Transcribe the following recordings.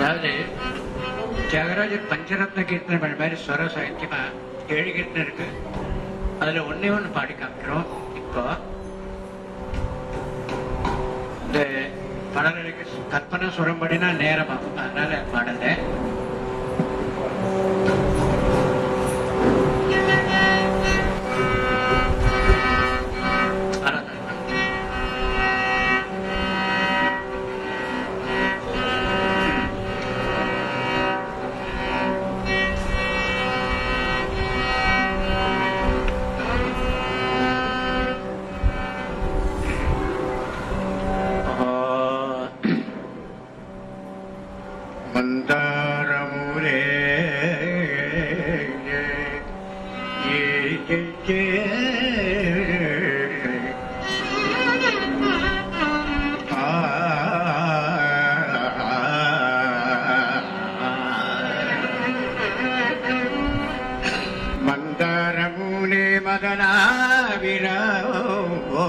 அதாவது தியாகராஜர் பஞ்சரத்ன கீர்த்தனை பண்ண மாதிரி ஸ்வர சாகித்யமா ஏழு கீர்த்தனை இருக்கு. அதுல ஒன்னே ஒண்ணு பாடி காமிக்கிறோம். இப்போ இந்த பாடலுக்கு கற்பனை சுரம் பாடினா நேரமாகும். அதனால பாடல. మదనా విరవో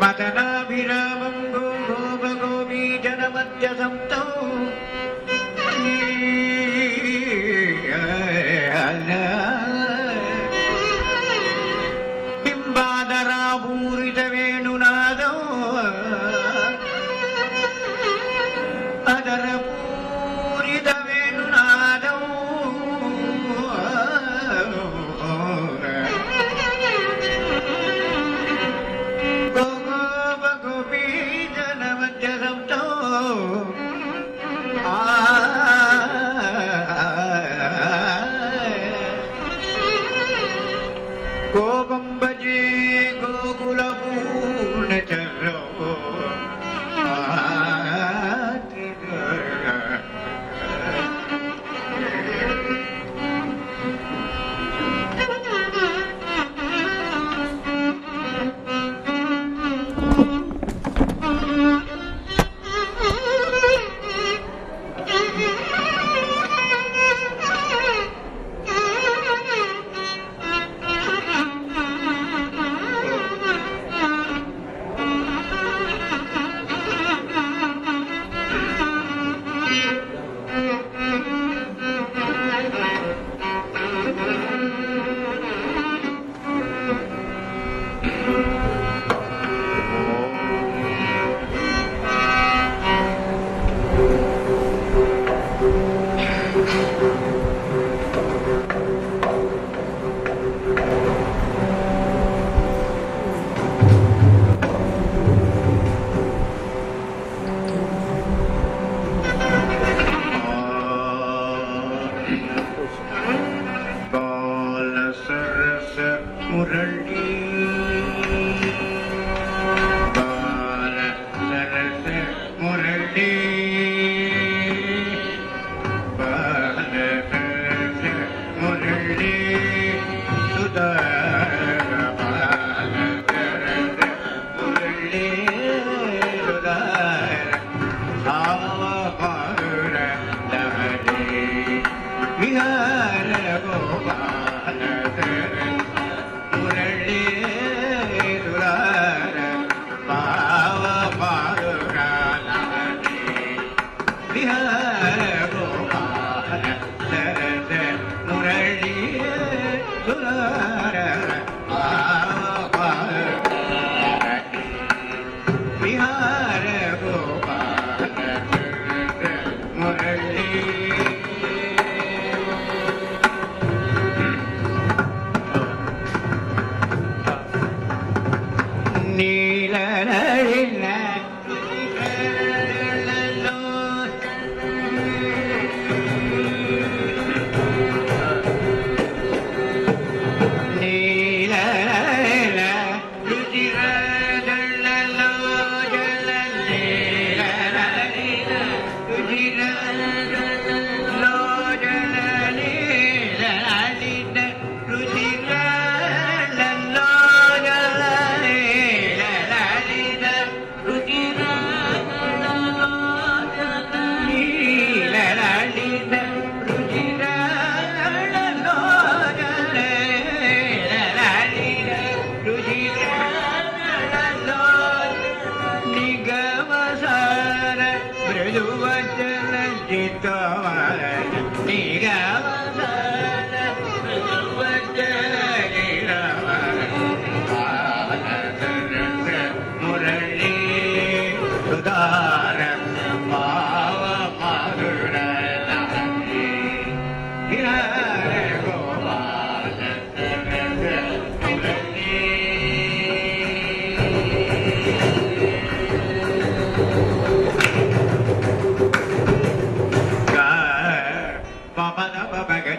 మదనా విరామం గోప గోపీ జనమధ్య సప్తం قدر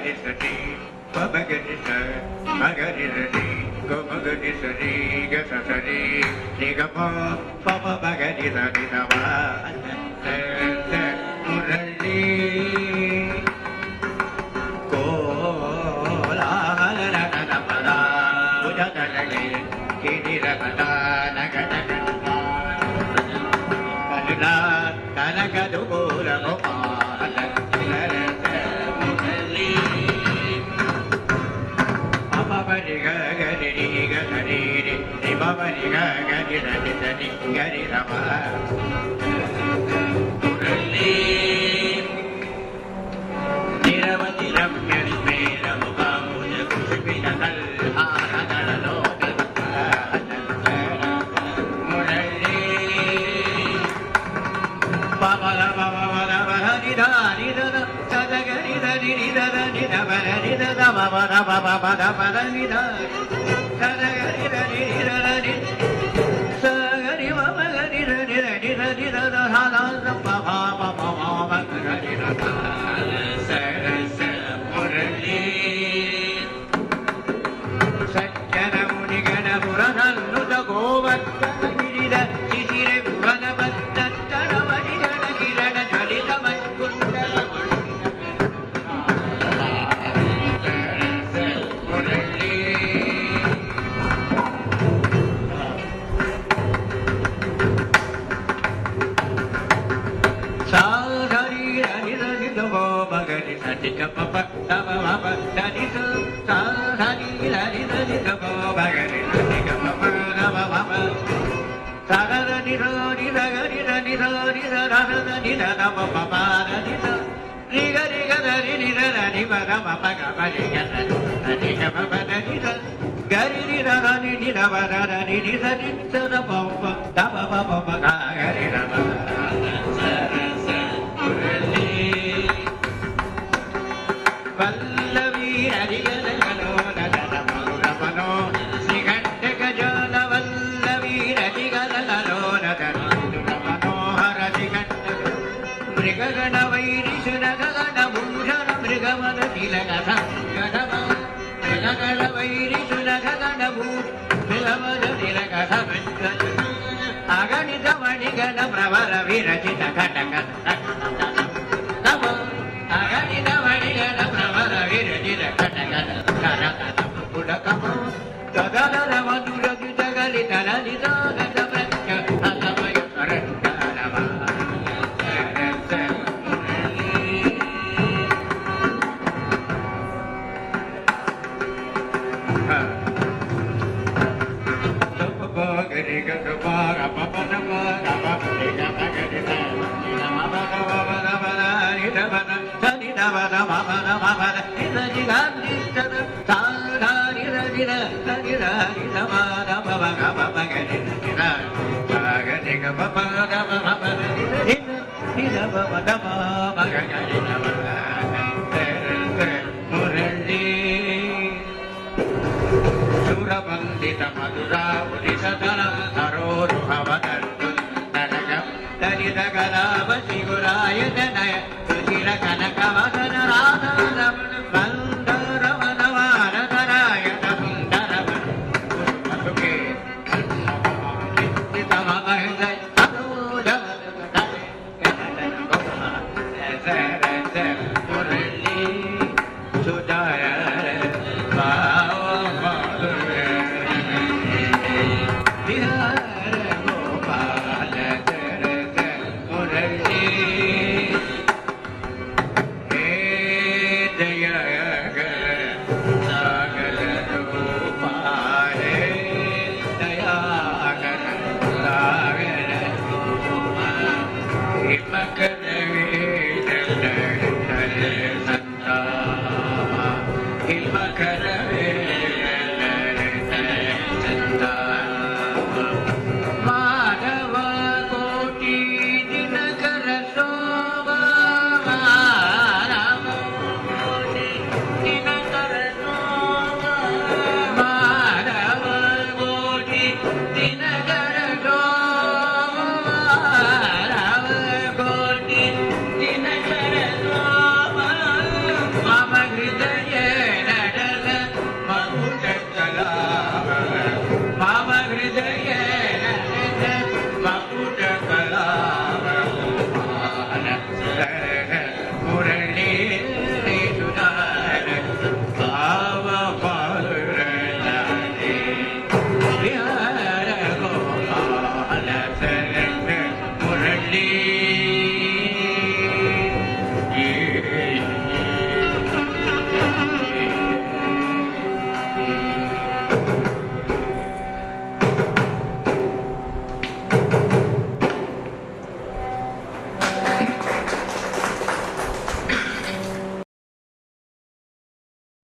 గమగనిసరి పమగనిస మగనిసరి గమగనిసరి గసరి నిగమ పమ మగనిస నిగమ మురళీ కోలాహల నగల పద భుజగలగే కిడిరగల ಗಿರಣಿದನಿ ಗರಿ ರಮ ಕುರಲಿ ನಿರವಧಿ ರಮ್ಯ ಸ್ಮೇರ ಮುಖಾಂಬುಜ ಪುಷ್ಪಿನ ಕಲ್ಹಾರದಳಲೋ ಪವನ ಪವನ ಹರಿಧಾರಿದನ ಸದಗರಿದ ನಿರಿದನ ನಿರವರ ನಿದ ಮವನ ಪವ ಪದ ಪದ ನಿಧಾರಿ 你说啥啥你来，你说你说不白干，你说你干嘛不干嘛不干？啥个人你说你啥个，你说你说你说他啥个，你咋那么巴巴干？你说你干你干啥，你干啥你咋那么白白干？你说你干嘛不干？你说干你干啥你你咋不咋你你说你说不白干？咋不不不不干？干你干啥？అగణిత వణిగణ ప్రవర విరచిత కటక అగణిత వణిగణ ప్రవర విరచిత కటక కరత పుడకము కదల రమనురగిత గలిత లలిత Sura bandita madura, udita dana, taro duha